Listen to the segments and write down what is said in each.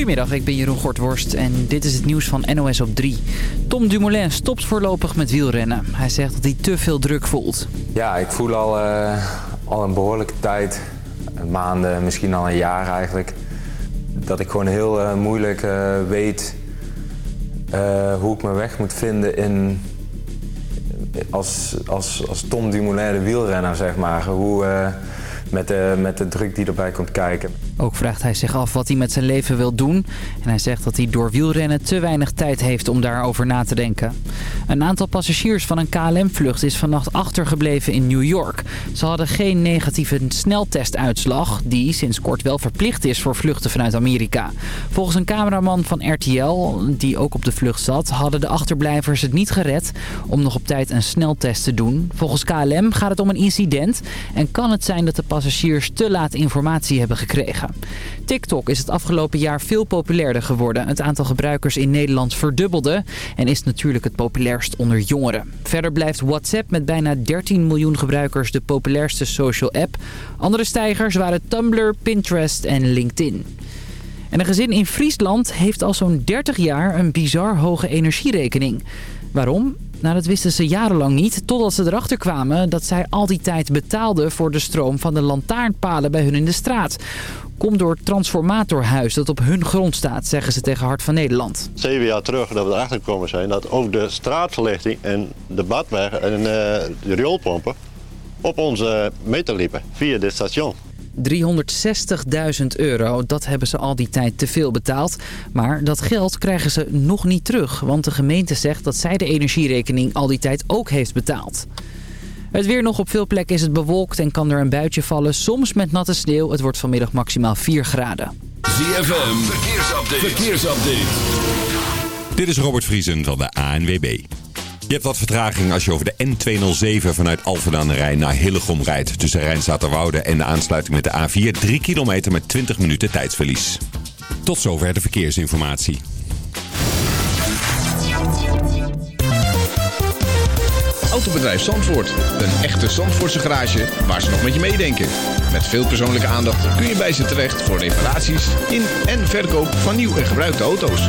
Goedemiddag, ik ben Jeroen Gortworst en dit is het nieuws van NOS op 3. Tom Dumoulin stopt voorlopig met wielrennen. Hij zegt dat hij te veel druk voelt. Ja, ik voel al, uh, al een behoorlijke tijd, maanden, misschien al een jaar eigenlijk... dat ik gewoon heel uh, moeilijk uh, weet hoe ik mijn weg moet vinden in... Als, als, als Tom Dumoulin de wielrenner, zeg maar. Hoe met de, met de druk die erbij komt kijken. Ook vraagt hij zich af wat hij met zijn leven wil doen. En hij zegt dat hij door wielrennen te weinig tijd heeft om daarover na te denken. Een aantal passagiers van een KLM-vlucht is vannacht achtergebleven in New York. Ze hadden geen negatieve sneltestuitslag, die sinds kort wel verplicht is voor vluchten vanuit Amerika. Volgens een cameraman van RTL, die ook op de vlucht zat, hadden de achterblijvers het niet gered om nog op tijd een sneltest te doen. Volgens KLM gaat het om een incident en kan het zijn dat de passagiers te laat informatie hebben gekregen. TikTok is het afgelopen jaar veel populairder geworden. Het aantal gebruikers in Nederland verdubbelde en is natuurlijk het populairst onder jongeren. Verder blijft WhatsApp met bijna 13 miljoen gebruikers de populairste social app. Andere stijgers waren Tumblr, Pinterest en LinkedIn. En een gezin in Friesland heeft al zo'n 30 jaar een bizar hoge energierekening. Waarom? Nou, dat wisten ze jarenlang niet, totdat ze erachter kwamen dat zij al die tijd betaalden voor de stroom van de lantaarnpalen bij hun in de straat. Komt door het transformatorhuis dat op hun grond staat, zeggen ze tegen Hart van Nederland. Zeven jaar terug dat we erachter gekomen zijn dat ook de straatverlichting en de badweg en uh, de rioolpompen op onze meter liepen via dit station. 360.000 euro, dat hebben ze al die tijd te veel betaald. Maar dat geld krijgen ze nog niet terug, want de gemeente zegt dat zij de energierekening al die tijd ook heeft betaald. Het weer nog op veel plekken is het bewolkt en kan er een buitje vallen. Soms met natte sneeuw. Het wordt vanmiddag maximaal 4 graden. ZFM, verkeersupdate. verkeersupdate. Dit is Robert Vriesen van de ANWB. Je hebt wat vertraging als je over de N207 vanuit Alphen aan de Rijn naar Hillegom rijdt. Tussen Rijnstaterwoude en de aansluiting met de A4 3 kilometer met 20 minuten tijdsverlies. Tot zover de verkeersinformatie. Autobedrijf Zandvoort. Een echte Zandvoortse garage waar ze nog met je meedenken. Met veel persoonlijke aandacht kun je bij ze terecht voor reparaties in en verkoop van nieuw en gebruikte auto's.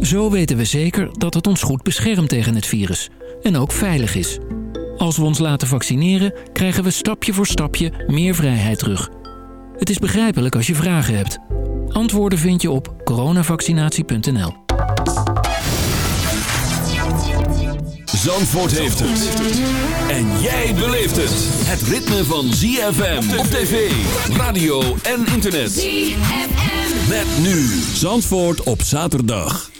Zo weten we zeker dat het ons goed beschermt tegen het virus en ook veilig is. Als we ons laten vaccineren, krijgen we stapje voor stapje meer vrijheid terug. Het is begrijpelijk als je vragen hebt. Antwoorden vind je op coronavaccinatie.nl. Zandvoort heeft het. En jij beleeft het. Het ritme van ZFM op tv, radio en internet. ZFM. Met nu Zandvoort op zaterdag.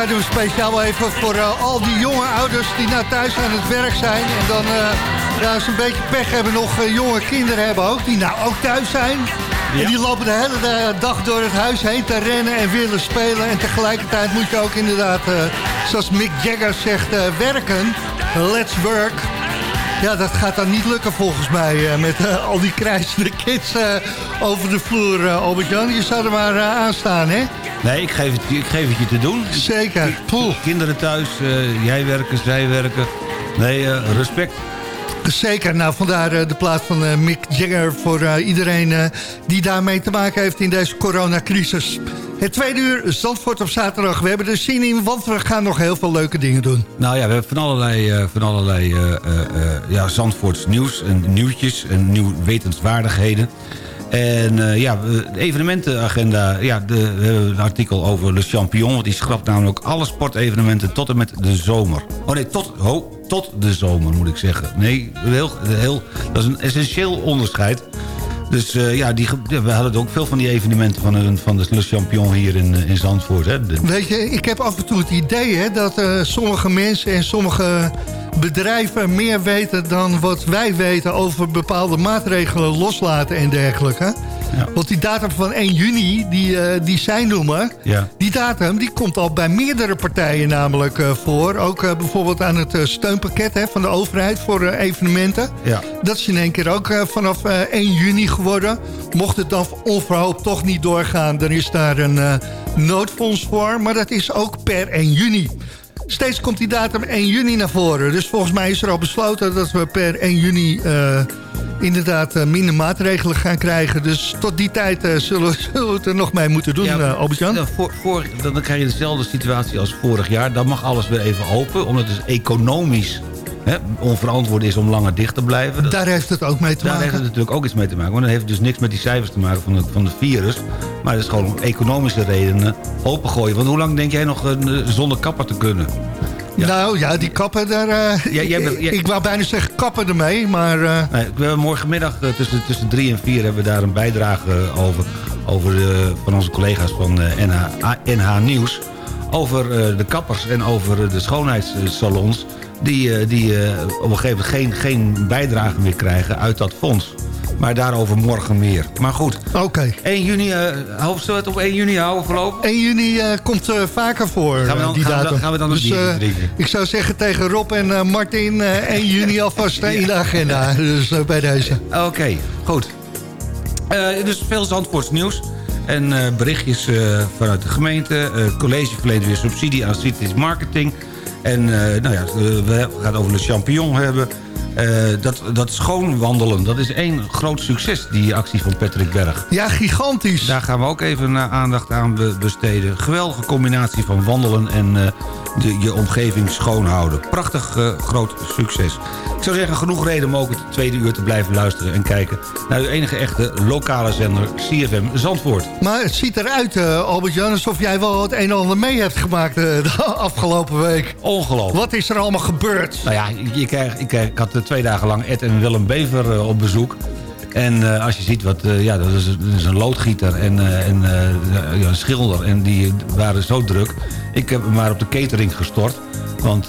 Draai hem speciaal even voor uh, al die jonge ouders die nou thuis aan het werk zijn. En dan uh, ja, een beetje pech hebben, nog uh, jonge kinderen hebben ook. Die nou ook thuis zijn. Ja. En die lopen de hele dag door het huis heen te rennen en willen spelen. En tegelijkertijd moet je ook inderdaad, zoals Mick Jagger zegt, werken. Let's work. Ja, dat gaat dan niet lukken volgens mij uh, met uh, al die krijzende kids uh, over de vloer, Albert-Jan. Je zou er maar aanstaan, hè? Nee, ik geef, het, ik geef het je te doen. Zeker. Poeh. Kinderen thuis, jij werken, zij werken. Nee, respect. Zeker, nou vandaar de plaats van Mick Jagger voor iedereen die daarmee te maken heeft in deze coronacrisis. Het tweede uur, Zandvoort op zaterdag. We hebben er zin in, want we gaan nog heel veel leuke dingen doen. Nou ja, we hebben van allerlei, van allerlei ja, Zandvoorts nieuws en nieuwtjes en nieuw wetenswaardigheden. En ja, de evenementenagenda, ja, de, een artikel over Le Champion. Want die schrapt namelijk alle sportevenementen tot en met de zomer. Oh nee, tot, ho, tot de zomer moet ik zeggen. Nee, heel, heel, dat is een essentieel onderscheid. Dus uh, ja, die, we hadden ook veel van die evenementen van, van de Le Champion hier in, in Zandvoort. Hè. Weet je, ik heb af en toe het idee hè, dat uh, sommige mensen en sommige bedrijven meer weten dan wat wij weten over bepaalde maatregelen loslaten en dergelijke. Ja. Want die datum van 1 juni, die, uh, die zij noemen... Ja. die datum die komt al bij meerdere partijen namelijk uh, voor. Ook uh, bijvoorbeeld aan het steunpakket hè, van de overheid voor evenementen. Ja. Dat is in één keer ook vanaf 1 juni geworden. Mocht het dan onverhoopt toch niet doorgaan... dan is daar een noodfonds voor. Maar dat is ook per 1 juni. Steeds komt die datum 1 juni naar voren. Dus volgens mij is er al besloten dat we per 1 juni inderdaad uh, minder maatregelen gaan krijgen. Dus tot die tijd uh, zullen, zullen, we het er nog mee moeten doen, ja, uh, Albert-Jan. Voor, voor, dan krijg je dezelfde situatie als vorig jaar. Dan mag alles weer even open, omdat het economisch hè, onverantwoord is om langer dicht te blijven. Daar heeft het ook mee te daar maken. Daar heeft het natuurlijk ook iets mee te maken. Want dan heeft dus niks met die cijfers te maken van het, van het virus. Maar het is gewoon om economische redenen opengooien. Want hoe lang denk jij nog zonder kapper te kunnen? Nou ja, die kappen daar... Uh, ja, jij bent, jij... Ik wou bijna zeggen kappen ermee, maar... Uh... Nee, morgenmiddag uh, tussen, tussen drie en vier hebben we daar een bijdrage over... over de, van onze collega's van NH, NH Nieuws... over de kappers en over de schoonheidssalons... die, die op een gegeven moment geen, geen bijdrage meer krijgen uit dat fonds. Maar daarover morgen meer. Maar goed. Oké. 1 juni, uh, we het op 1 juni houden voorlopig? 1 juni uh, komt uh, vaker voor, gaan we dan, die gaan datum. We dan, gaan we dan dus, drinken? Ik zou zeggen tegen Rob en Martin 1 juni alvast in de agenda. Dus bij deze. Oké, okay, goed. dus veel Zandvoorts nieuws. En berichtjes vanuit de gemeente. college verleent weer subsidie aan Cities Marketing. En nou ja, we gaan het over de champignon hebben. Uh, dat, dat schoonwandelen, dat is één groot succes, die actie van Patrick Berg. Ja, gigantisch. Daar gaan we ook even aandacht aan besteden. Geweldige combinatie van wandelen en uh, de, je omgeving schoonhouden. Prachtig uh, groot succes. Ik zou zeggen, genoeg reden om ook het tweede uur te blijven luisteren... en kijken naar uw enige echte lokale zender CFM Zandvoort. Maar het ziet eruit, Albert-Jan, alsof jij wel het een en ander mee hebt gemaakt de afgelopen week. Ongelooflijk. Wat is er allemaal gebeurd? Nou ja, je krijgt, ik, ik had twee dagen lang Ed en Willem Bever uh, op bezoek. En uh, als je ziet, wat, uh, ja, dat is, dat is, een loodgieter en, en ja, een schilder. En die waren zo druk. Ik heb hem maar op de catering gestort. Want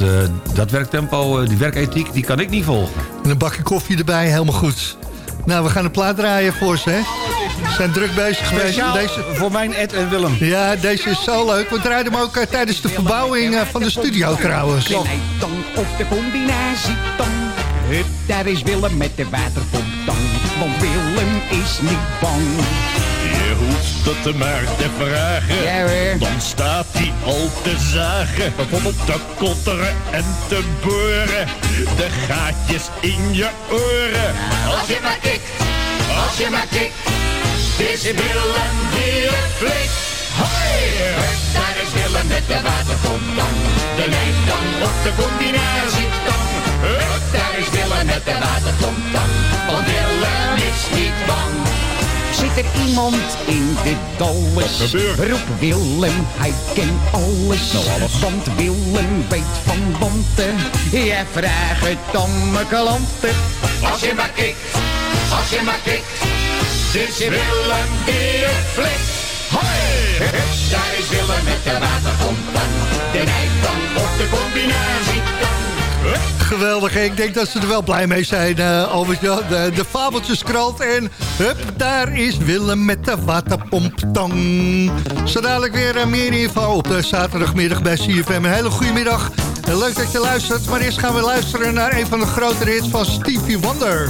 dat werktempo, die werkethiek, die kan ik niet volgen. En een bakje koffie erbij, helemaal goed. Nou, we gaan een plaat draaien voor ze, hè? We zijn druk bezig geweest. Deze... voor mijn Ed en Willem. Ja, deze is zo leuk. We draaiden hem ook uh, tijdens de verbouwing uh, van de studio trouwens. dan op de combinatie dan. Daar is Willem met de waterfontein. Want Willem is niet bang. Je hoeft het maar te vragen. Ja, hoor. Dan staat hij al te zagen. Bijvoorbeeld te kotteren en te boren. De gaatjes in je oren. Als je maar kikt, als je maar kikt. Is Willem die het flikt. Hoi! Daar is Willem met de waterfontein. De dan op de combinatie dan. Hup, daar is Willem met de watertomtam. Want Willem is niet bang. Zit er iemand in dit dolle Roep Willem, hij kent alles. Nou, alles. Want Willem weet van wanten. Jij vraagt het om mijn klanten. Als je maar kikt, als je maar kikt. Dus je Willem die het flikt. Hoi! Daar is Willem met de watertomtam. De nijpang op de combinatie. Geweldig, ik denk dat ze er wel blij mee zijn, uh, De, de fabeltjes en hup, daar is Willem met de waterpomptang. Zo dadelijk weer eh, meer info op de zaterdagmiddag bij CFM. Een hele goede middag. Leuk dat je luistert, maar eerst gaan we luisteren naar een van de grote hits van Stevie Wonder.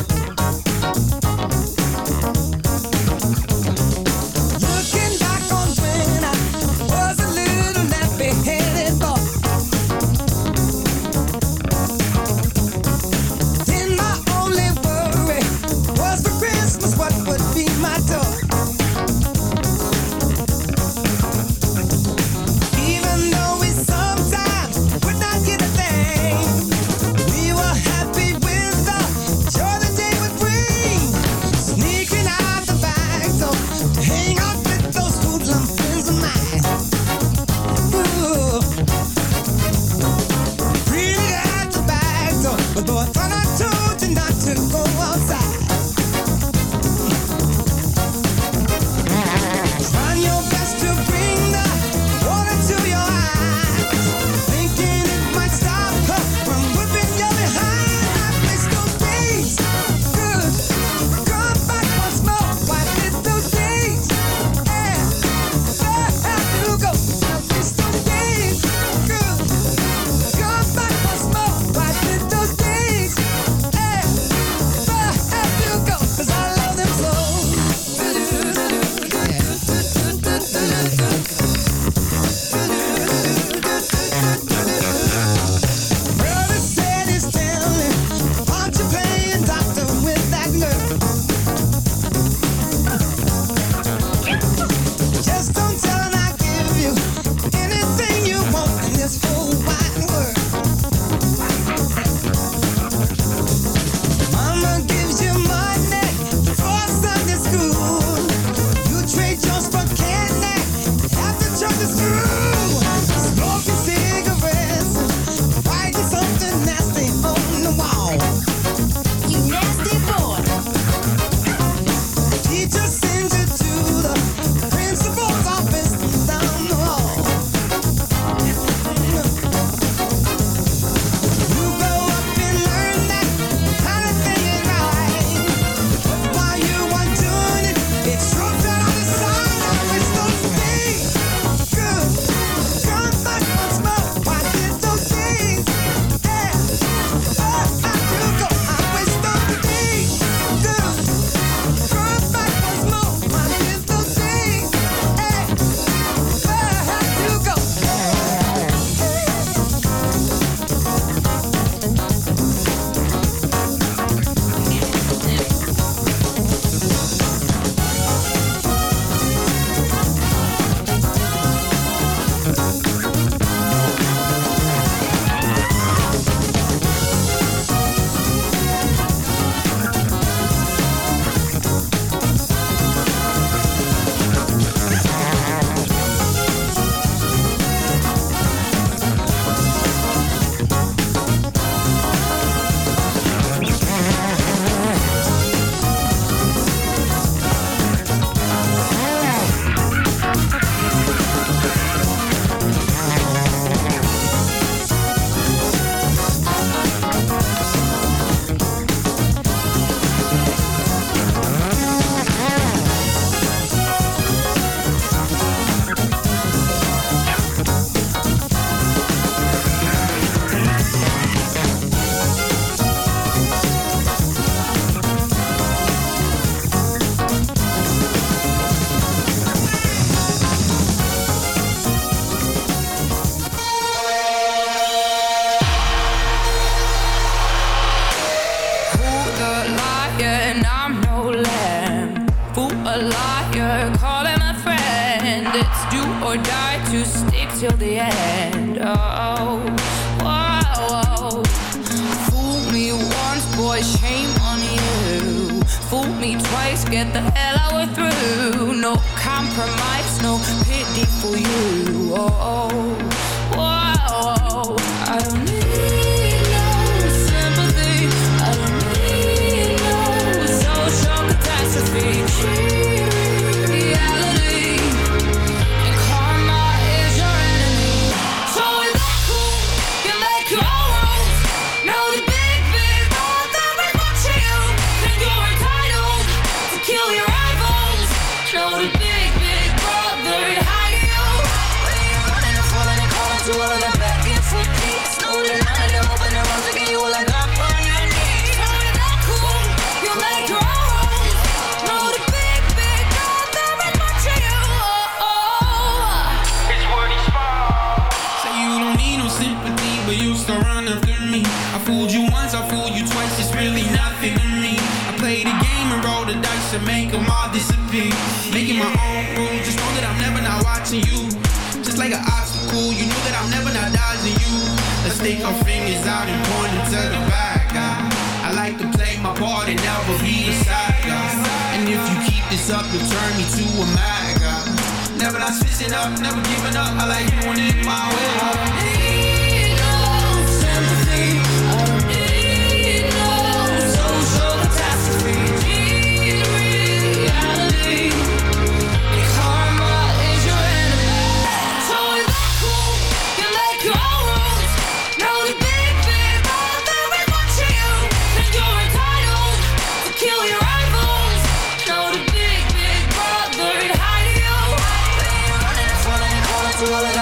boy, shame on you. Fool me twice, get the hell out of through. No compromise, no pity for you. Oh, oh, I don't need no sympathy. I don't need no social catastrophe. Up, never giving up. I like doing it my way. small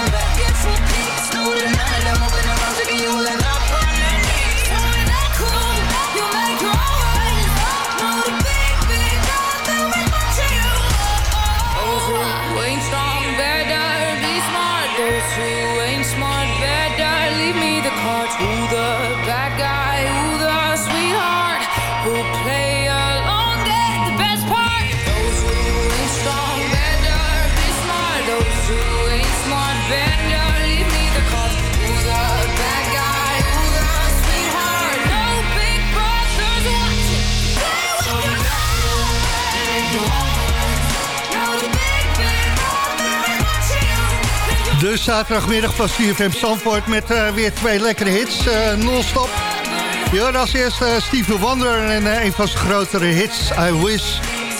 De zaterdagmiddag van CFM Zandvoort met eh, weer twee lekkere hits, eh, non-stop. Ja, als eerste uh, Wonder en een van zijn grotere hits, I Wish.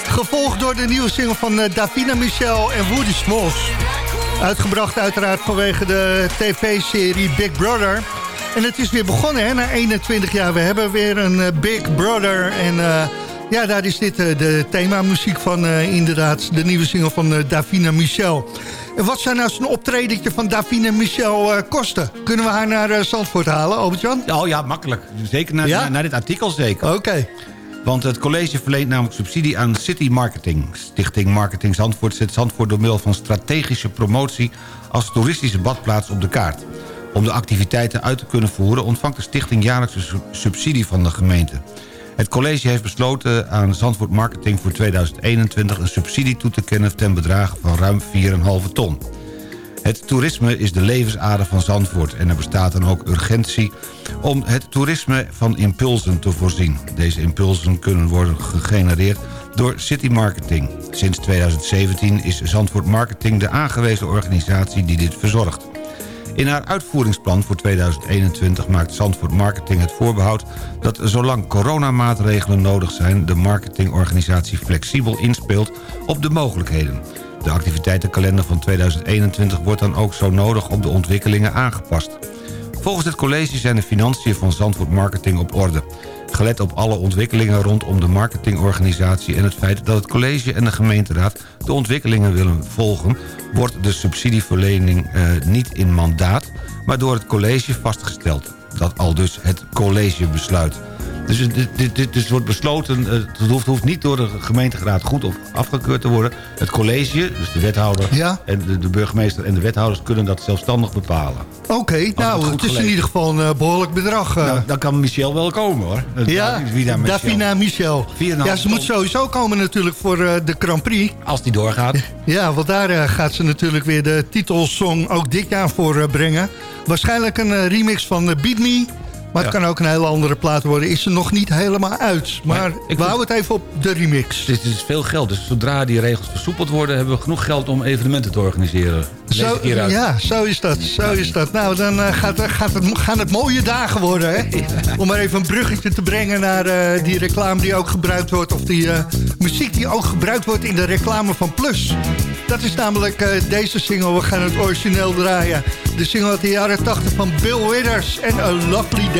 Gevolgd door de nieuwe single van Davina Michel en Woody Smalls. Uitgebracht uiteraard vanwege de tv-serie Big Brother. En het is weer begonnen, hè, na 21 jaar. We hebben weer een Big Brother en... ja, daar is dit de themamuziek van inderdaad. De nieuwe single van eh, Davina Michel. En wat zou nou zo'n optredentje van Davina Michel eh, kosten? Kunnen we haar naar eh, Zandvoort halen, Albert-Jan? Oh ja, makkelijk. Zeker naar, Ja? naar, naar dit artikel zeker. Oké. Want het college verleent namelijk subsidie aan City Marketing. Stichting Marketing Zandvoort zet Zandvoort door middel van strategische promotie... als toeristische badplaats op de kaart. Om de activiteiten uit te kunnen voeren... ontvangt de stichting jaarlijkse su- subsidie van de gemeente. Het college heeft besloten aan Zandvoort Marketing voor 2021... een subsidie toe te kennen ten bedrage van ruim 4,5 ton. Het toerisme is de levensader van Zandvoort... en er bestaat dan ook urgentie om het toerisme van impulsen te voorzien. Deze impulsen kunnen worden gegenereerd door City Marketing. Sinds 2017 is Zandvoort Marketing de aangewezen organisatie die dit verzorgt. In haar uitvoeringsplan voor 2021 maakt Zandvoort Marketing het voorbehoud... dat zolang coronamaatregelen nodig zijn... de marketingorganisatie flexibel inspeelt op de mogelijkheden. De activiteitenkalender van 2021 wordt dan ook zo nodig op de ontwikkelingen aangepast. Volgens het college zijn de financiën van Zandvoort Marketing op orde. Gelet op alle ontwikkelingen rondom de marketingorganisatie... en het feit dat het college en de gemeenteraad de ontwikkelingen willen volgen... wordt de subsidieverlening eh, niet in mandaat, maar door het college vastgesteld. Dat al dus het college besluit. Dus het- dit, dus wordt besloten, eh, het hoeft, hoeft niet door de gemeenteraad goed of afgekeurd te worden. Het college, dus de wethouder en de, de burgemeester en de wethouders... kunnen dat zelfstandig bepalen. Oké, nou, het is in ieder geval een eh, behoorlijk bedrag. eh. Nou, dan kan Michel wel komen, hoor. ja, Davina Michel. Davina Michel. 4,5 Ja, ze moet sowieso komen natuurlijk voor de Grand Prix. Als die doorgaat. Ja, want daar gaat ze natuurlijk weer de titelsong ook dit jaar voor brengen. Waarschijnlijk een remix van Beat Me. Maar het Ja. kan ook een hele andere plaat worden. Is ze nog niet helemaal uit. Maar, ik we houden het even op de remix. Dit is veel geld, dus zodra die regels versoepeld worden... hebben we genoeg geld om evenementen te organiseren. Zo, ja, zo is dat. Zo is dat. Nou, dan eh, gaat, gaat het, gaan het mooie dagen worden, hè? Om maar even een bruggetje te brengen naar eh, die reclame die ook gebruikt wordt... of die eh, muziek die ook gebruikt wordt in de reclame van Plus. Dat is namelijk deze single. We gaan het origineel draaien. De single uit de jaren 80 van Bill Withers en A Lovely Day.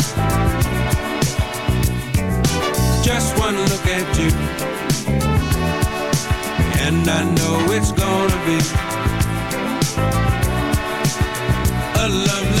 Just one look at you, and I know it's gonna be a lovely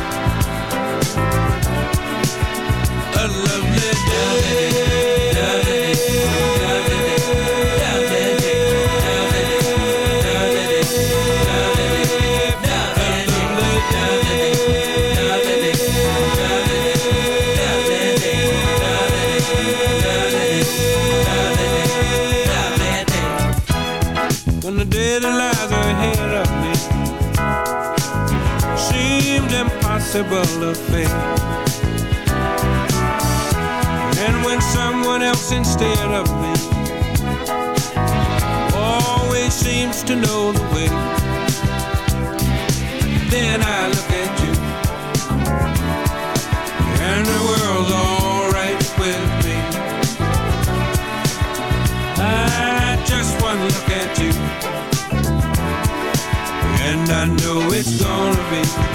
seemed impossible to face. And when someone else instead of me always seems to know the way, then I look at you, and the world's alright with me. I just one look at you, and I know it's gonna be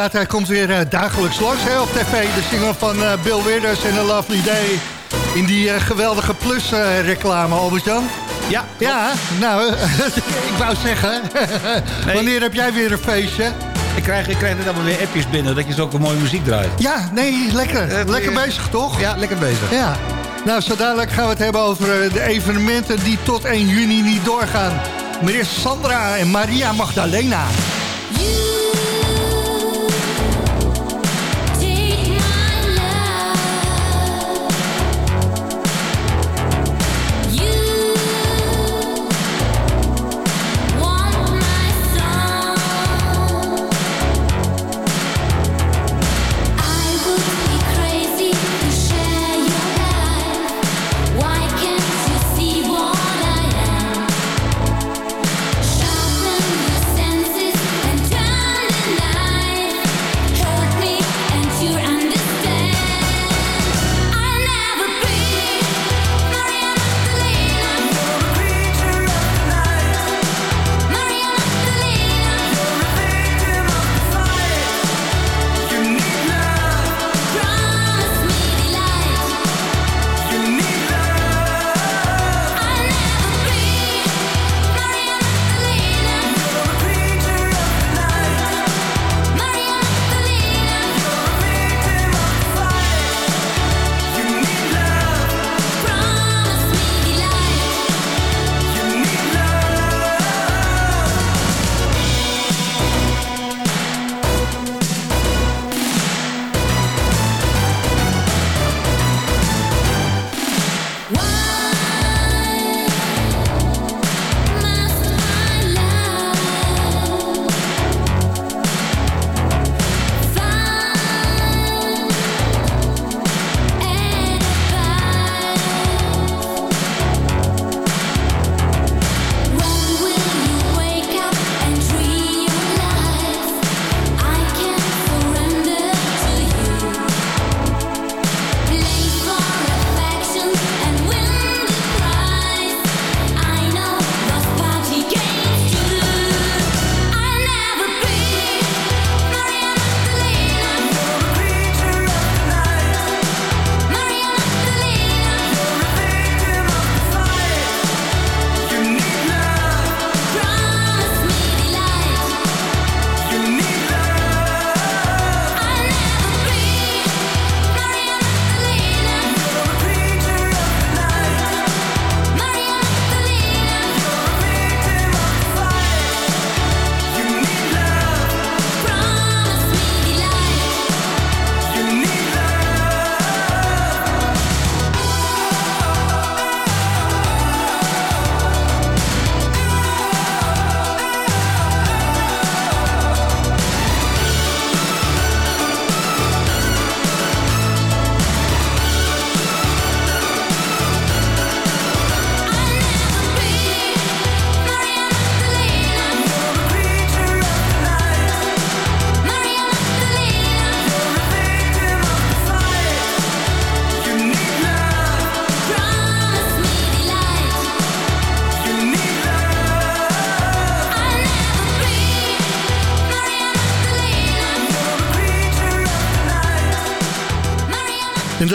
Inderdaad, hij komt weer eh, dagelijks langs hè, op tv. De single van eh, Bill Withers en A Lovely Day. In die eh, geweldige Plus-reclame, Albert-Jan. Ja, Ja, nou, ik wou zeggen. Wanneer heb jij weer een feestje? Ik krijg, ik krijg net allemaal weer appjes binnen dat je zulke mooie muziek draait. Ja, nee, lekker. Lekker bezig, toch? Ja, lekker bezig. Ja. Nou, zo dadelijk gaan we het hebben over de evenementen die tot 1 juni niet doorgaan. Meneer Sandra en Maria Magdalena.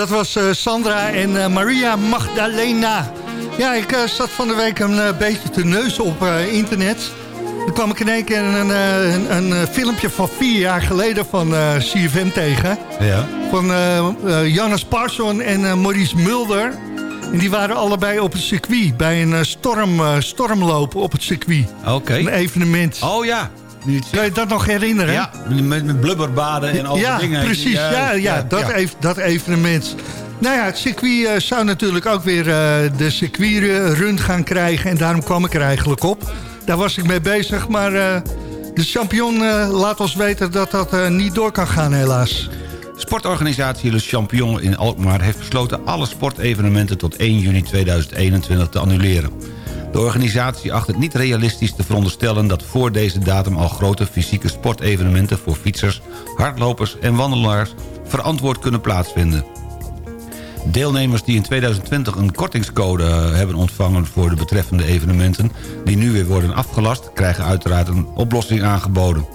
Dat was eh, Sandra en eh, Maria Magdalena. Ja, ik eh, zat van de week een beetje te neuzen op internet. Toen kwam ik in één keer een, een, een, filmpje van vier jaar geleden van CFM tegen. Ja. Van eh eh, Jannes Parson en Maurice Mulder. En die waren allebei op het circuit. Bij een storm, stormloop op het circuit. Oké. Een evenement. Oh ja. Kan je dat nog herinneren? Ja, met, met blubberbaden en al die ja, dingen. Precies, ja, ja, dat, ja. dat evenement. Nou ja, het circuit eh, zou natuurlijk ook weer eh, de circuitrun gaan krijgen. En daarom kwam ik er eigenlijk op. Daar was ik mee bezig, maar eh, de champion laat ons weten dat dat niet door kan gaan helaas. Sportorganisatie Le Champion in Alkmaar heeft besloten alle sportevenementen tot 1 juni 2021 te annuleren. De organisatie acht het niet realistisch te veronderstellen dat voor deze datum al grote fysieke sportevenementen voor fietsers, hardlopers en wandelaars verantwoord kunnen plaatsvinden. Deelnemers die in 2020 een kortingscode hebben ontvangen voor de betreffende evenementen... die nu weer worden afgelast, krijgen uiteraard een oplossing aangeboden.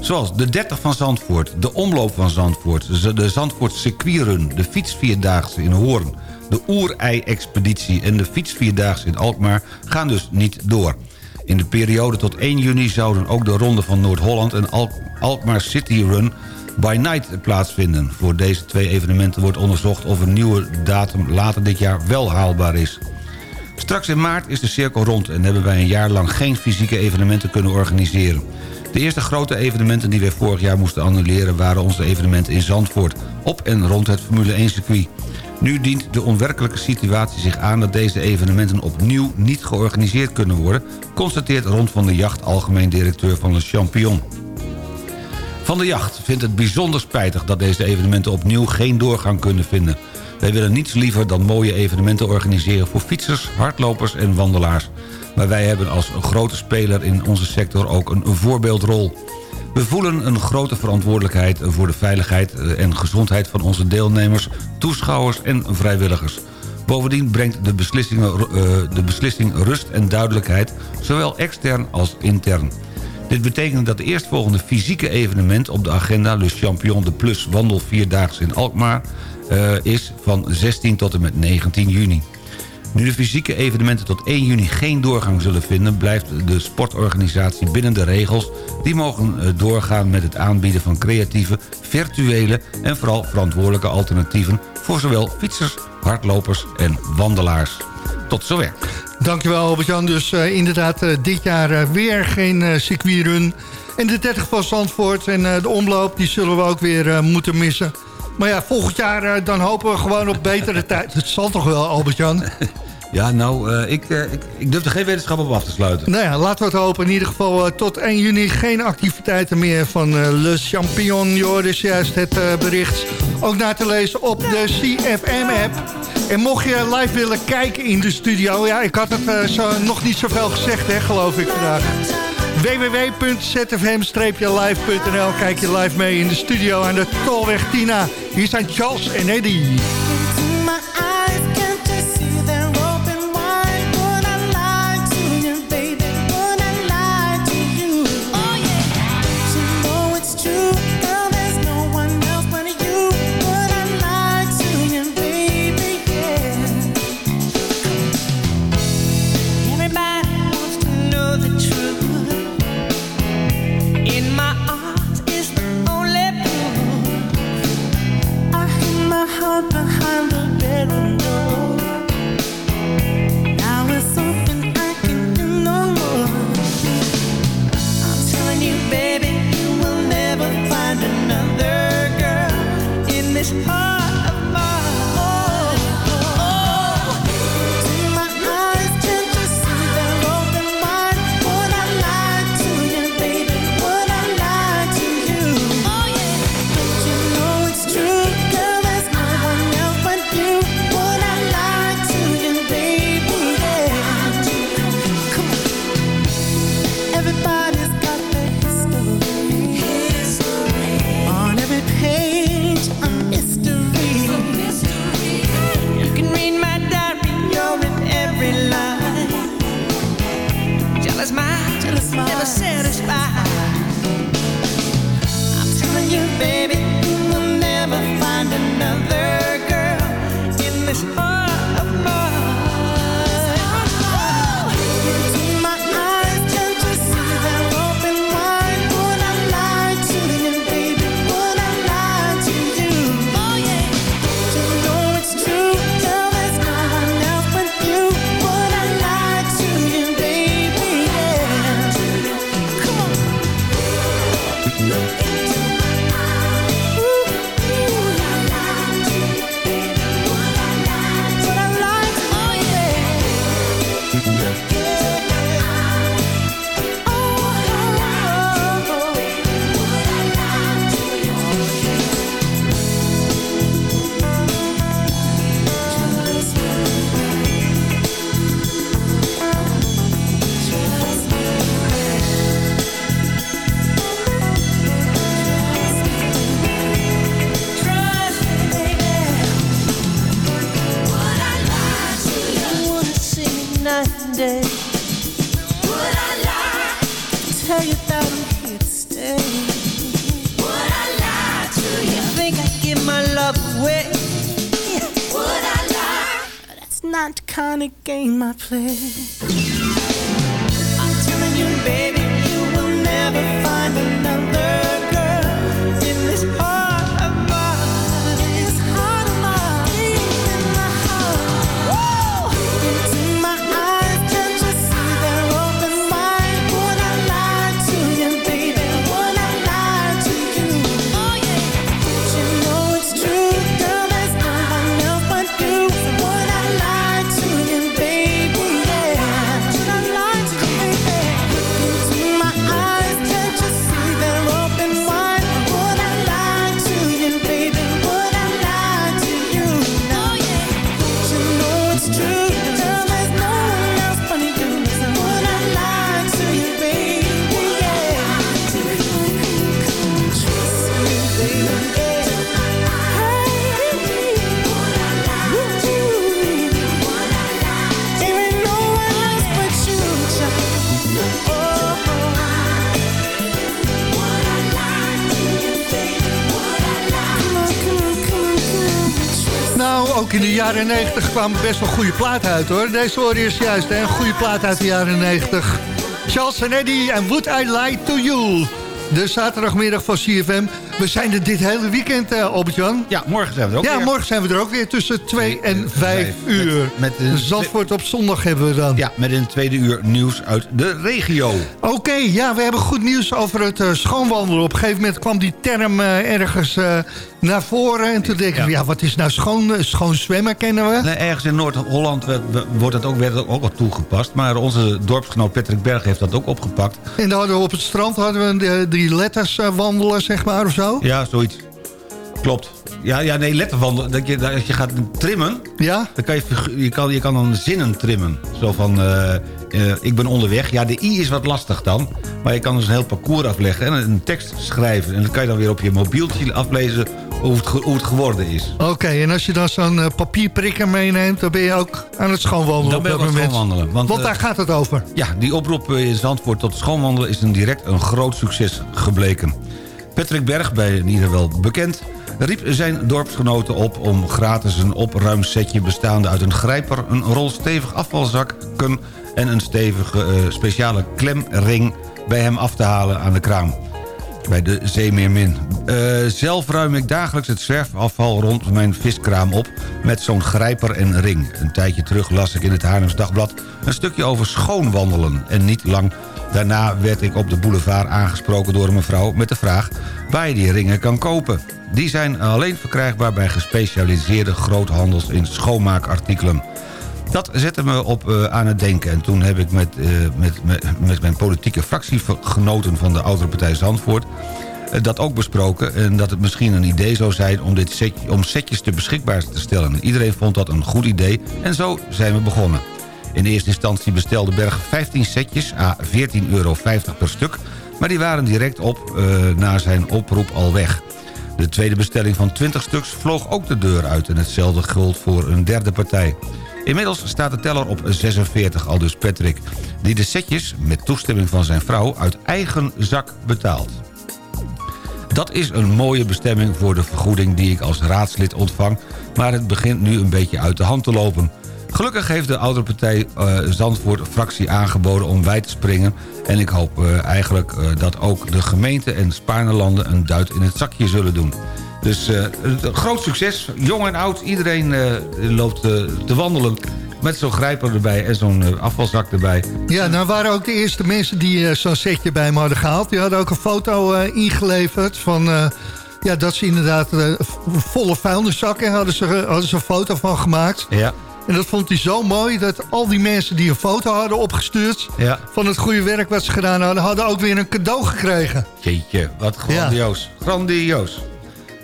Zoals de 30 van Zandvoort, de omloop van Zandvoort... de Zandvoort circuitrun, de fietsvierdaagse in Hoorn... de oerei-expeditie en de fietsvierdaagse in Alkmaar gaan dus niet door. In de periode tot 1 juni zouden ook de Ronde van Noord-Holland... en Alk- Alkmaar City Run by Night plaatsvinden. Voor deze twee evenementen wordt onderzocht of een nieuwe datum later dit jaar wel haalbaar is. Straks in maart is de cirkel rond en hebben wij een jaar lang geen fysieke evenementen kunnen organiseren. De eerste grote evenementen die wij vorig jaar moesten annuleren... waren onze evenementen in Zandvoort, op en rond het Formule 1 circuit. Nu dient de onwerkelijke situatie zich aan dat deze evenementen opnieuw niet georganiseerd kunnen worden... constateert Rond van de Jacht, algemeen directeur van Le Champion. Van de Jacht vindt het bijzonder spijtig dat deze evenementen opnieuw geen doorgang kunnen vinden. Wij willen niets liever dan mooie evenementen organiseren voor fietsers, hardlopers en wandelaars. Maar wij hebben als grote speler in onze sector ook een voorbeeldrol. We voelen een grote verantwoordelijkheid voor de veiligheid en gezondheid van onze deelnemers, toeschouwers en vrijwilligers. Bovendien brengt de, eh, de beslissing rust en duidelijkheid, zowel extern als intern. Dit betekent dat de eerstvolgende fysieke evenement op de agenda... Le Champion de Plus Wandel Vierdaagse in Alkmaar... eh, is van 16 tot en met 19 juni. Nu de fysieke evenementen tot 1 juni geen doorgang zullen vinden... blijft de sportorganisatie binnen de regels... die mogen eh, doorgaan met het aanbieden van creatieve, virtuele... en vooral verantwoordelijke alternatieven... voor zowel fietsers, hardlopers en wandelaars. Tot zover. Dankjewel Albert-Jan. Dus eh, inderdaad eh, dit jaar weer geen circuitrun. En de 30 van Zandvoort en de omloop die zullen we ook weer moeten missen. Maar ja, volgend jaar dan hopen we gewoon op betere tijd. Het zal toch wel Albert-Jan? Ja, nou, eh, ik, eh, ik, ik durf er geen wetenschap op af te sluiten. Nou ja, laten we het hopen. In ieder geval eh, tot 1 juni geen activiteiten meer van Le Champion. Joh, dus juist het bericht. Ook na te lezen op de CFM-app. En mocht je live willen kijken in de studio... ja, ik had het zo, nog niet zoveel gezegd, hè, geloof ik vandaag. www.zfm-live.nl Kijk je live mee in de studio aan de Tolweg Tina. Hier zijn Charles en Eddie. Play. Jaren 90 kwamen best wel goede platen uit hoor. Deze hoor je juist, een goede plaat uit de jaren 90. Charles en Eddie en Would I Lie to You. De zaterdagmiddag van CFM. We zijn er dit hele weekend, eh Albert-Jan. Ja, morgen zijn we er ook Ja, weer. morgen zijn we er ook weer tussen 2 en 5 Met- uur. met de- Zandvoort op zondag hebben we dan. Ja, met het tweede uur nieuws uit de regio. Oké, ja, we hebben goed nieuws over het eh, schoonwandelen. Op een gegeven moment kwam die term eh, ergens naar voren. En toen denk ik, ja. wat is nou schoon, schoon zwemmen, kennen we? Nee, ergens in Noord-Holland werd- wordt dat ook, werd ook al toegepast. Maar onze dorpsgenoot Patrick Berg heeft dat ook opgepakt. En dan hadden we op het strand hadden we die letters wandelen, zeg maar, of zo. Ja, zoiets. Klopt. Ja, ja nee, letterwandelen. Dat je, als je gaat trimmen, Ja? dan kan je, je, kan, je kan dan zinnen trimmen. Zo van, eh, eh, ik ben onderweg. Ja, de i is wat lastig dan. Maar je kan dus een heel parcours afleggen en een tekst schrijven. En dat kan je dan weer op je mobieltje aflezen hoe het, hoe het geworden is. Oké, en als je dan zo'n eh, papierprikker meeneemt... dan ben je ook aan het schoonwandelen Dan ben je op dat moment. schoonwandelen, want, eh, daar gaat het over. Ja, die oproep in Zandvoort tot schoonwandelen is een direct een groot succes gebleken. Patrick Berg, bij in ieder geval bekend, riep zijn dorpsgenoten op om gratis een opruimsetje bestaande uit een grijper, een rol stevig afvalzakken en een stevige eh, speciale klemring bij hem af te halen aan de kraam. Bij de Zeemeermin. Eh, zelf ruim ik dagelijks het zwerfafval rond mijn viskraam op... met zo'n grijper en ring. Een tijdje terug las ik in het Haarlems Dagblad... een stukje over schoonwandelen. En niet lang daarna werd ik op de boulevard aangesproken door een mevrouw... met de vraag waar je die ringen kan kopen. Die zijn alleen verkrijgbaar bij gespecialiseerde groothandels in schoonmaakartikelen. Dat zette me op eh, aan het denken. En toen heb ik met, eh, met, met, met mijn politieke fractiegenoten van de oudere partij Zandvoort... eh, dat ook besproken. En dat het misschien een idee zou zijn om, dit om setjes te beschikbaar te stellen. Iedereen vond dat een goed idee. En zo zijn we begonnen. In eerste instantie bestelde Berg 15 setjes, à 14,50 euro per stuk. Maar die waren direct op eh, na zijn oproep al weg. De tweede bestelling van 20 stuks vloog ook de deur uit... en hetzelfde geldt voor een derde partij. Inmiddels staat de teller op 46, al dus Patrick... die de setjes, met toestemming van zijn vrouw, uit eigen zak betaalt. Dat is een mooie bestemming voor de vergoeding die ik als raadslid ontvang... maar het begint nu een beetje uit de hand te lopen. Gelukkig heeft de oudere partij eh, Zandvoort-fractie aangeboden om bij te springen... en ik hoop eh, eigenlijk eh, dat ook de gemeente en Spaarnelanden een duit in het zakje zullen doen. Dus een groot succes, jong en oud, iedereen loopt te wandelen... met zo'n grijper erbij en zo'n afvalzak erbij. Ja, nou waren ook de eerste mensen die zo'n setje bij me hadden gehaald. Die hadden ook een foto ingeleverd van... ja, dat ze inderdaad volle vuilniszakken hadden ze, hadden ze een foto van gemaakt. Ja. En dat vond hij zo mooi dat al die mensen die een foto hadden opgestuurd... Ja. van het goede werk wat ze gedaan hadden... hadden ook weer een cadeau gekregen. Jeetje, wat grandioos. Grandioos.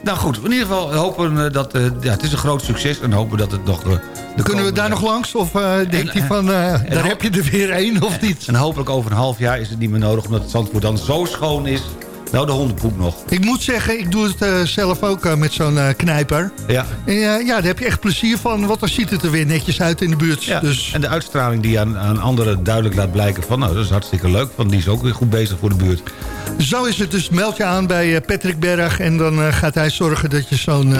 Nou goed, in ieder geval hopen we dat... eh, ja, het is een groot succes en hopen dat het nog... eh, de Kunnen we daar nog langs? Of eh denkt hij van, eh, daar heb je er weer één of niet? En hopelijk over een half jaar is het niet meer nodig... omdat het Zandvoort dan zo schoon is... Nou, de hondenpoep nog. Ik moet zeggen, ik doe het eh, zelf ook eh, met zo'n eh, knijper. Ja. En ja, daar heb je echt plezier van, want dan ziet het er weer netjes uit in de buurt. Ja, Dus en de uitstraling die aan, aan anderen duidelijk laat blijken van... nou, dat is hartstikke leuk, want die is ook weer goed bezig voor de buurt. zo is het dus. Meld je aan bij Patrick Berg en dan gaat hij zorgen dat je zo'n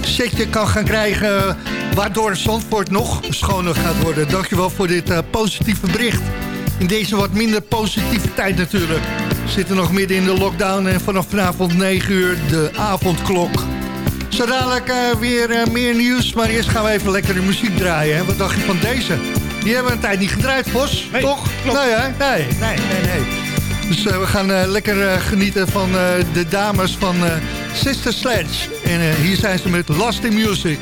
setje kan gaan krijgen... waardoor Zandvoort nog schoner gaat worden. Dankjewel voor dit positieve bericht. In deze wat minder positieve tijd natuurlijk. We zitten nog midden in de lockdown en vanaf vanavond 9 uur de avondklok. Zo dadelijk eh, weer eh, meer nieuws, maar eerst gaan we even lekkere muziek draaien. Hè? Wat dacht je van deze? Die hebben we een tijd niet gedraaid, Vos, toch? Nee, hè? nee, nee, nee, nee. Dus eh, we gaan lekker genieten van de dames van Sister Sledge. En hier zijn ze met Lost in Music.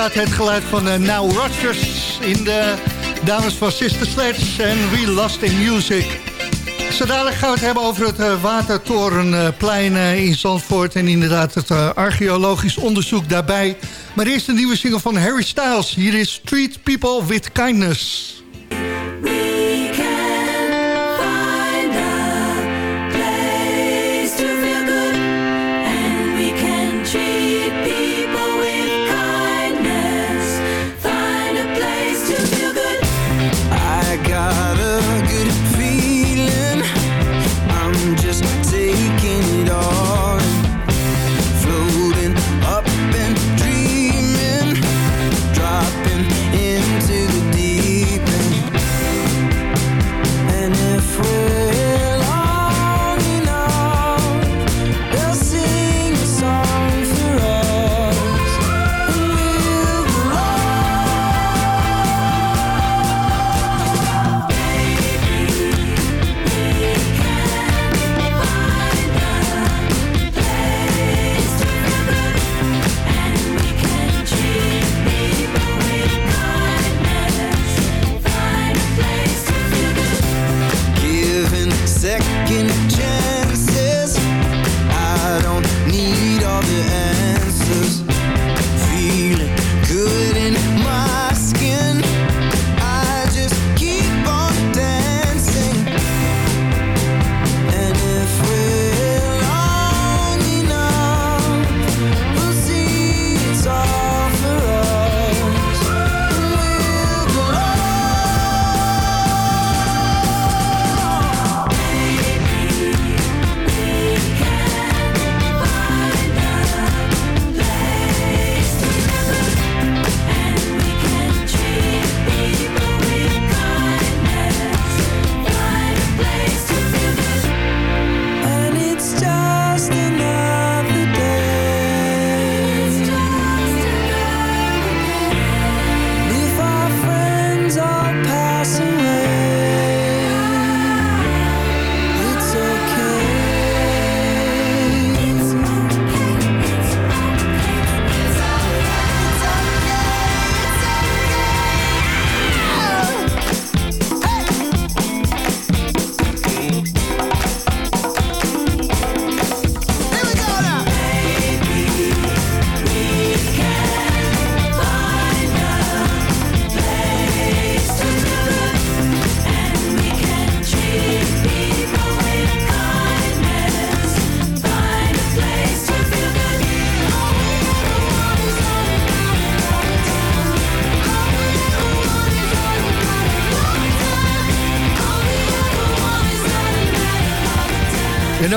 Inderdaad, het geluid van uh, Now Rogers in de dames van Sister Sledge en We Lost in Music. Zo dadelijk gaan we het hebben over het eh, Watertorenplein eh, in Zandvoort... en inderdaad het eh, archeologisch onderzoek daarbij. Maar eerst een nieuwe single van Harry Styles. Hier is Street People with Kindness.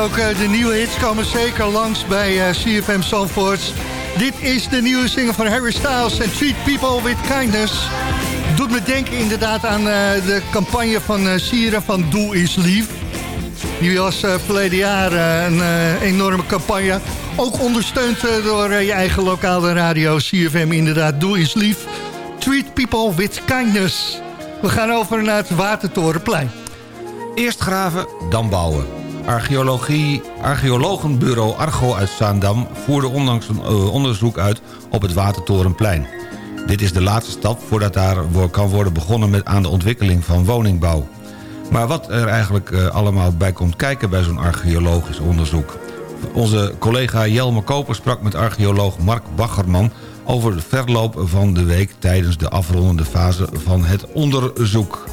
Ook eh, de nieuwe hits komen zeker langs bij eh, CFM Zandvoort. Dit is de nieuwe single van Harry Styles en Treat People with Kindness. Doet me denken inderdaad aan eh, de campagne van Sierra van Doe is Lief. Die was verleden jaar een enorme campagne. Ook ondersteund door je eigen lokale radio CFM inderdaad. Doe is Lief. Treat People with Kindness. We gaan over naar het Watertorenplein. Eerst graven, dan bouwen. Archeologie, archeologenbureau Argo uit Zaandam voerde onlangs een eh, onderzoek uit op het Watertorenplein. Dit is de laatste stap voordat daar kan worden begonnen met aan de ontwikkeling van woningbouw. Maar wat er eigenlijk eh, allemaal bij komt kijken bij zo'n archeologisch onderzoek. Onze collega Jelme Koper sprak met archeoloog Mark Baggerman... over de verloop van de week tijdens de afrondende fase van het onderzoek.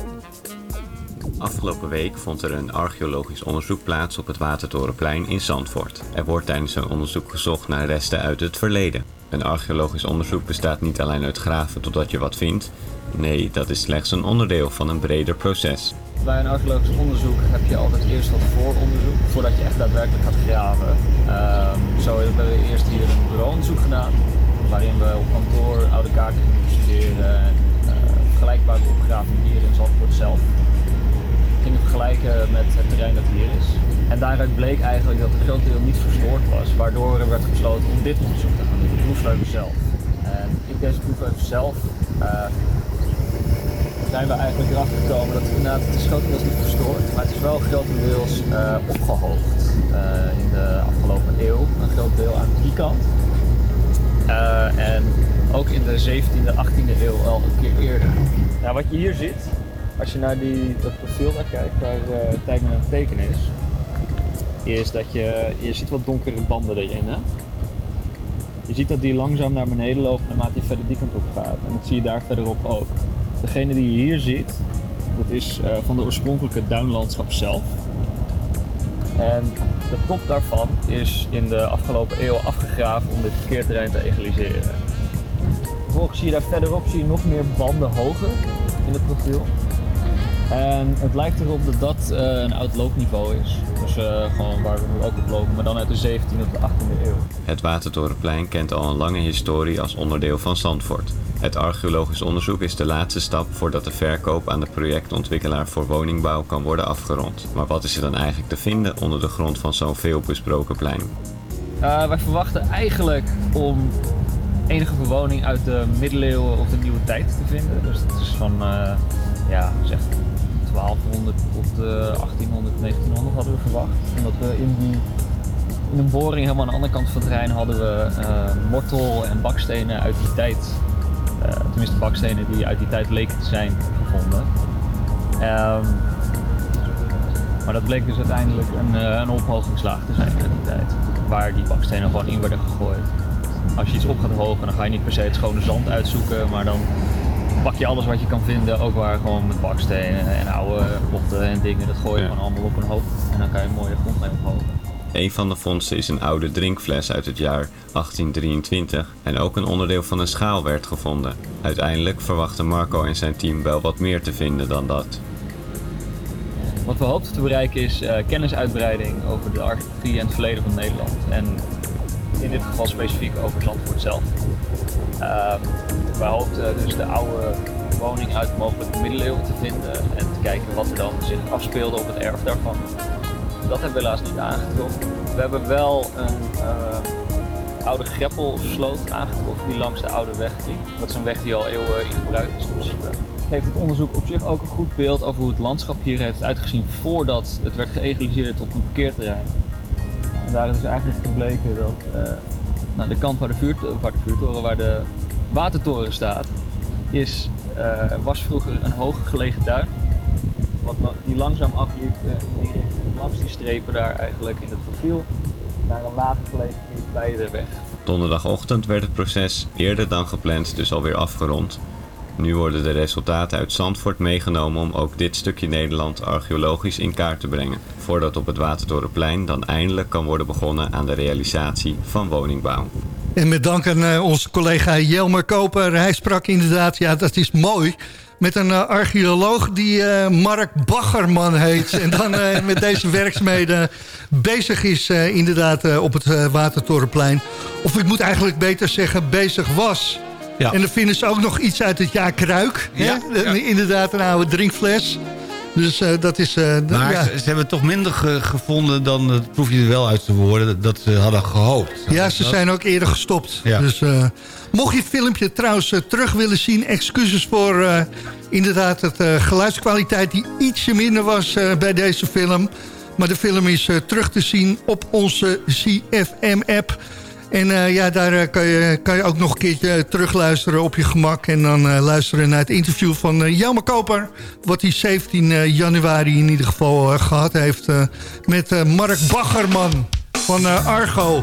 Afgelopen week vond er een archeologisch onderzoek plaats op het Watertorenplein in Zandvoort. Er wordt tijdens een onderzoek gezocht naar resten uit het verleden. Een archeologisch onderzoek bestaat niet alleen uit graven totdat je wat vindt. Nee, dat is slechts een onderdeel van een breder proces. Bij een archeologisch onderzoek heb je altijd eerst wat vooronderzoek voordat je echt daadwerkelijk gaat graven. Ehm, zo hebben we eerst hier een bureauonderzoek gedaan, waarin we op kantoor oude kaarten gingen bestuderen en uh, vergelijkbare opgraving hier in Zandvoort zelf. Gingen vergelijken met het terrein dat hier is. En daaruit bleek eigenlijk dat een groot deel niet verstoord was, waardoor er werd besloten om dit onderzoek te gaan doen, de proefleuven zelf. En in deze proefleuven zelf eh, zijn we eigenlijk erachter gekomen dat het inderdaad het is grotendeels niet verstoord, maar het is wel grotendeels eh, opgehoogd eh, in de afgelopen eeuw. Een groot deel aan die kant. En ook in de 17e, 18e eeuw al een keer eerder. Nou, wat je hier ziet, als je naar die, dat profiel daar kijkt, waar uh, Tijmen aan het tekenen is, is dat je, je ziet wat donkere banden erin. Hè? Je ziet dat die langzaam naar beneden lopen naarmate je verder die kant op gaat. En dat zie je daar verderop ook. Degene die je hier ziet, dat is eh, van de oorspronkelijke duinlandschap zelf. En de top daarvan is in de afgelopen eeuw afgegraven om dit verkeerterrein te egaliseren. Vervolgens zie je daar verderop zie je nog meer banden hoger in het profiel. En het lijkt erop dat dat eh, een oud loopniveau is. Dus eh, gewoon waar we nu ook op lopen, maar dan uit de 17e of de 18e eeuw. Het Watertorenplein kent al een lange historie als onderdeel van Zandvoort. Het archeologisch onderzoek is de laatste stap voordat de verkoop aan de projectontwikkelaar voor woningbouw kan worden afgerond. Maar wat is er dan eigenlijk te vinden onder de grond van zo'n veelbesproken plein? Eh, wij verwachten eigenlijk om enige bewoning uit de middeleeuwen of de nieuwe tijd te vinden. Dus het is van, ja, zeg 1200 tot eh, 1800, 1900 hadden we verwacht. Omdat we in, die, in een boring helemaal aan de andere kant van het terrein hadden we eh, mortel en bakstenen uit die tijd. eh, tenminste bakstenen die uit die tijd leken te zijn gevonden. Ehm, maar dat bleek dus uiteindelijk een, eh, een ophogingslaag te zijn uit die tijd. Waar die bakstenen gewoon in werden gegooid. Als je iets op gaat hogen, dan ga je niet per se het schone zand uitzoeken, maar dan pak je alles wat je kan vinden, ook waar gewoon met bakstenen en oude potten en dingen, dat gooi je gewoon allemaal op een hoop. En dan kan je een mooie grond mee ophogen. Een van de vondsten is een oude drinkfles uit het jaar 1823 en ook een onderdeel van een schaal werd gevonden. Uiteindelijk verwachten Marco en zijn team wel wat meer te vinden dan dat. Wat we hoopten te bereiken is eh, kennisuitbreiding over de archeologie en het verleden van Nederland. En in dit geval specifiek over Zandvoort zelf. Uh, wij hoopten dus de oude woning uit mogelijk de middeleeuwen te vinden en te kijken wat er dan zich afspeelde op het erf daarvan. Dat hebben we helaas niet aangetroffen. We hebben wel een eh, oude greppelsloot aangetroffen die langs de oude weg liep. Dat is een weg die al eeuwen in gebruik is in principe geeft het onderzoek op zich ook een goed beeld over hoe het landschap hier heeft uitgezien voordat het werd geëgaliseerd tot een parkeerterrein. Daar is dus eigenlijk gebleken dat eh, nou, de kant waar de, waar de vuurtoren, waar de watertoren staat, is, eh, was vroeger een hoger gelegen duin. Wat, die langzaam afliep eh, die richting, langs die strepen daar eigenlijk in het profiel naar een lager gelegen bij de weg. Donderdagochtend werd het proces eerder dan gepland dus alweer afgerond. Nu worden de resultaten uit Zandvoort meegenomen om ook dit stukje Nederland archeologisch in kaart te brengen. Voordat op het Watertorenplein dan eindelijk kan worden begonnen aan de realisatie van woningbouw. En met dank aan eh, onze collega Jelmer Koper. Hij sprak inderdaad, ja dat is mooi... met een eh, archeoloog die eh, Mark Baggerman heet... en dan met deze werkzaamheden bezig is inderdaad op het Watertorenplein. Of ik moet eigenlijk beter zeggen bezig was... Ja. En dan vinden ze ook nog iets uit het jaar Kruik. hè? Ja, ja. Inderdaad, een oude drinkfles. Dus eh, dat is... eh, Maar ja. ze, ze hebben toch minder ge- gevonden dan, dat proef je er wel uit te woorden, dat ze hadden gehoopt. Ja, ze zijn ook eerder gestopt. Ja. Dus, eh, mocht je het filmpje trouwens eh, terug willen zien... excuses voor eh, inderdaad het eh, geluidskwaliteit die ietsje minder was eh, bij deze film. Maar de film is eh, terug te zien op onze CFM-app. En eh, ja, daar eh, kan, je, kan je ook nog een keertje eh, terugluisteren op je gemak. En dan luisteren naar het interview van uh, Koper. Wat hij 17 januari in ieder geval gehad heeft met Mark Baggerman van Argo.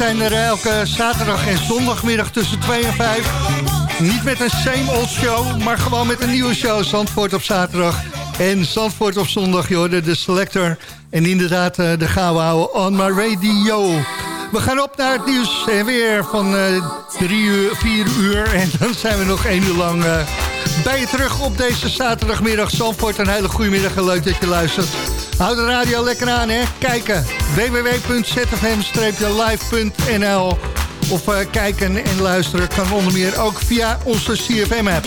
Zijn er elke zaterdag en zondagmiddag tussen 2 en 5. Niet met een same old show, maar gewoon met een nieuwe show. Zandvoort op zaterdag en Zandvoort op zondag. Hoorde de selector. En inderdaad, eh, de we houden on my radio. We gaan op naar het nieuws en weer van eh, drie uur, vier uur. En dan zijn we nog één uur lang eh, bij je terug op deze zaterdagmiddag. Zandvoort, een hele goede middag en leuk dat je luistert. Houd de radio lekker aan, hè. Kijken. www.zfm-live.nl Of eh, kijken en luisteren kan onder meer ook via onze CFM-app.